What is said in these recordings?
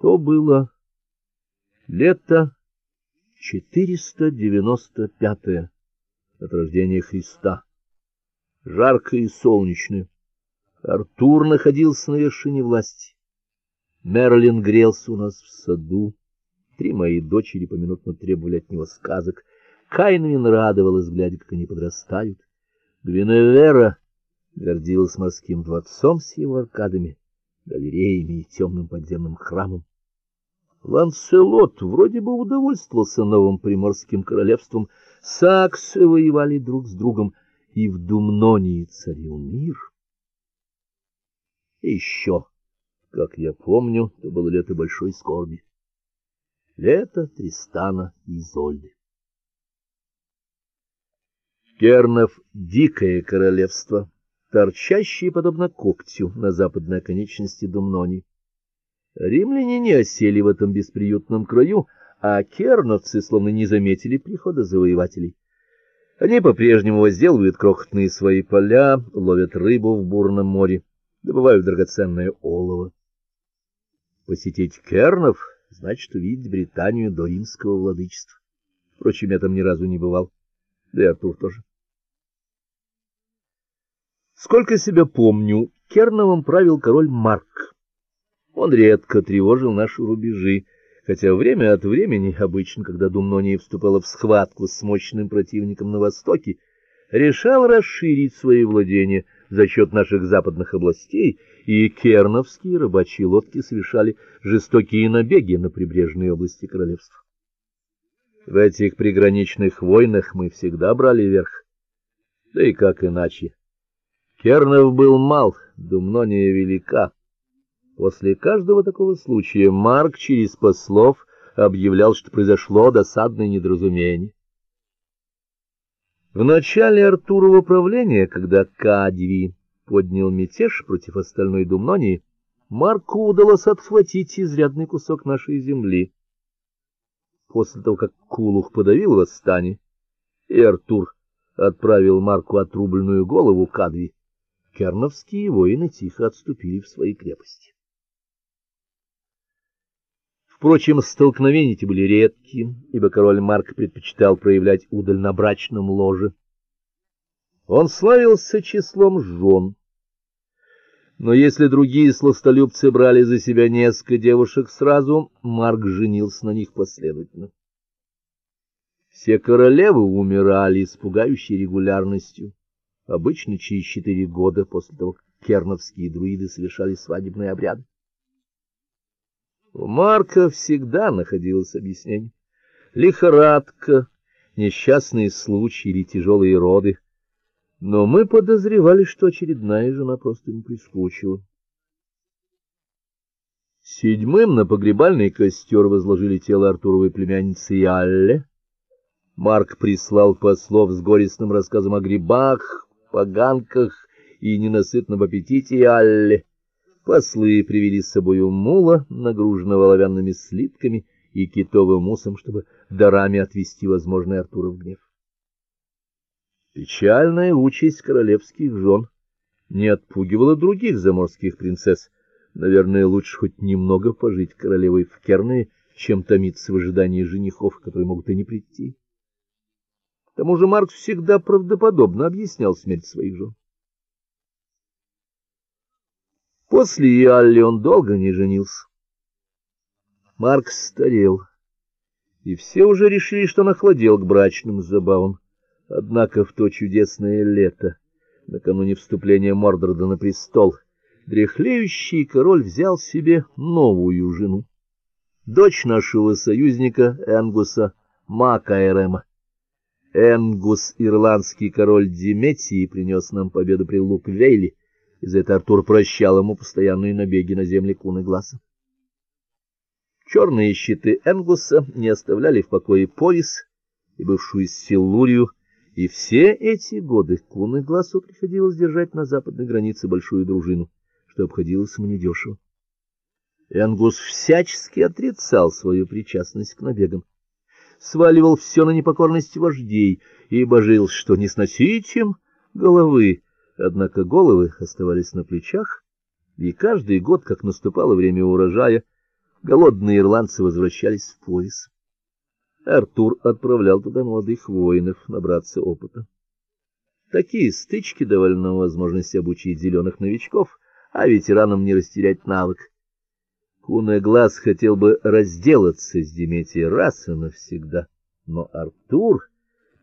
То было лето 495 от рождения Христа. Жарко и солнечно. Артур находился на вершине власти. Мерлин грелся у нас в саду. Три мои дочери поминутно требовали от него сказок. Кайнвин радовалась, глядя, как они подрастают. Гвиневера гордилась морским дворцом с его аркадами, галереями и темным подземным храмом. Ланселот вроде бы удовольствовался новым приморским королевством. Саксы воевали друг с другом, и в Думнонии царил мир. Еще, как я помню, то было лето большой скорби. Лето Тристана и Изольды. Кернов — дикое королевство, торчащее, подобно когтю, на западной оконечности Думнонии. Римляне не осели в этом бесприютном краю, а керновцы словно не заметили прихода завоевателей. Они по-прежнему возделывают крохотные свои поля, ловят рыбу в бурном море, добывают драгоценное олово. Посетить Кернов значит увидеть Британию до римского владычества. Впрочем, я там ни разу не бывал, да и Артур тоже. Сколько себя помню, Керновым правил король Марк. Он редко тревожил наши рубежи, хотя время от времени, обычно, когда Думнония вступала в схватку с мощным противником на востоке, решал расширить свои владения за счет наших западных областей, и керновские рыбачьи лодки совершали жестокие набеги на прибрежные области королевства. В этих приграничных войнах мы всегда брали верх. Да и как иначе? Кернов был мал, Думнония велика. После каждого такого случая Марк через послов объявлял, что произошло досадное недоразумение. В начале Артурова правления, когда Кадви поднял мятеж против остальной Думнонии, Марку удалось отхватить изрядный кусок нашей земли. После того, как Кулух подавил восстание, и Артур отправил Марку отрубленную голову Кадви, керновские воины тихо отступили в свои крепости. Впрочем, столкновения эти были редки, ибо король Марк предпочитал проявлять удаль на брачном ложе. Он славился числом жен. Но если другие сластолюбцы брали за себя несколько девушек сразу, Марк женился на них последовательно. Все королевы умирали с пугающей регулярностью, обычно через четыре года после того, как керновские друиды совершали свадебные обряды. У Марка всегда находилось объяснение. Лихорадка, несчастные случаи или тяжелые роды. Но мы подозревали, что очередная жена просто не прискучила. Седьмым на погребальный костер возложили тело Артуровой племянницы Ялле. Марк прислал послов с горестным рассказом о грибах, поганках и ненасытном аппетите Ялле. Послы привели с собою мула, нагруженного оловянными слитками и китовым мусом, чтобы дарами отвести возможный Артуров гнев. Печальная участь королевских жен не отпугивала других заморских принцесс. Наверное, лучше хоть немного пожить королевой в Керне, чем томиться в ожидании женихов, которые могут и не прийти. К тому же Марк всегда правдоподобно объяснял смерть своих жен. После Иалли он долго не женился. Марк старел, и все уже решили, что он охладел к брачным забавам. Однако в то чудесное лето, накануне вступления Мордорда на престол, дряхлеющий король взял себе новую жену, дочь нашего союзника Энгуса Макаэрема. Энгус, ирландский король Диметии, принес нам победу при Луквейле, и за это Артур прощал ему постоянные набеги на земли Куны Гласа. Черные щиты Энгуса не оставляли в покое Повис и бывшую Силурию, и все эти годы Куны Глазу приходилось держать на западной границе большую дружину, что обходилось ему недешево. Энгус всячески отрицал свою причастность к набегам, сваливал все на непокорность вождей и божил, что не сносить им головы, Однако головы оставались на плечах, и каждый год, как наступало время урожая, голодные ирландцы возвращались в пояс. Артур отправлял туда молодых воинов набраться опыта. Такие стычки давали нам возможность обучить зеленых новичков, а ветеранам не растерять навык. Куна-глаз хотел бы разделаться с Деметией раз и навсегда, но Артур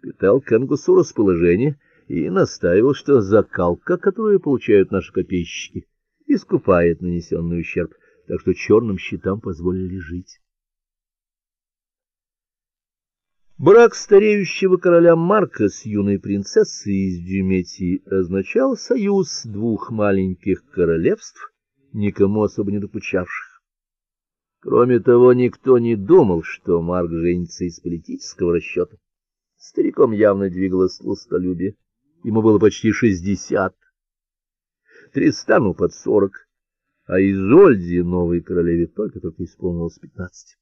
питал к Ангусу расположение и настаивал, что закалка, которую получают наши копейщики, искупает нанесенный ущерб, так что черным щитам позволили жить. Брак стареющего короля Марка с юной принцессой из Дюметии означал союз двух маленьких королевств, никому особо не докучавших. Кроме того, никто не думал, что Марк женится из политического расчета. Стариком явно двигалось сластолюбие. Ему было почти шестьдесят. Тристану под сорок, а Изольде, новой королеве, только-только исполнилось пятнадцать.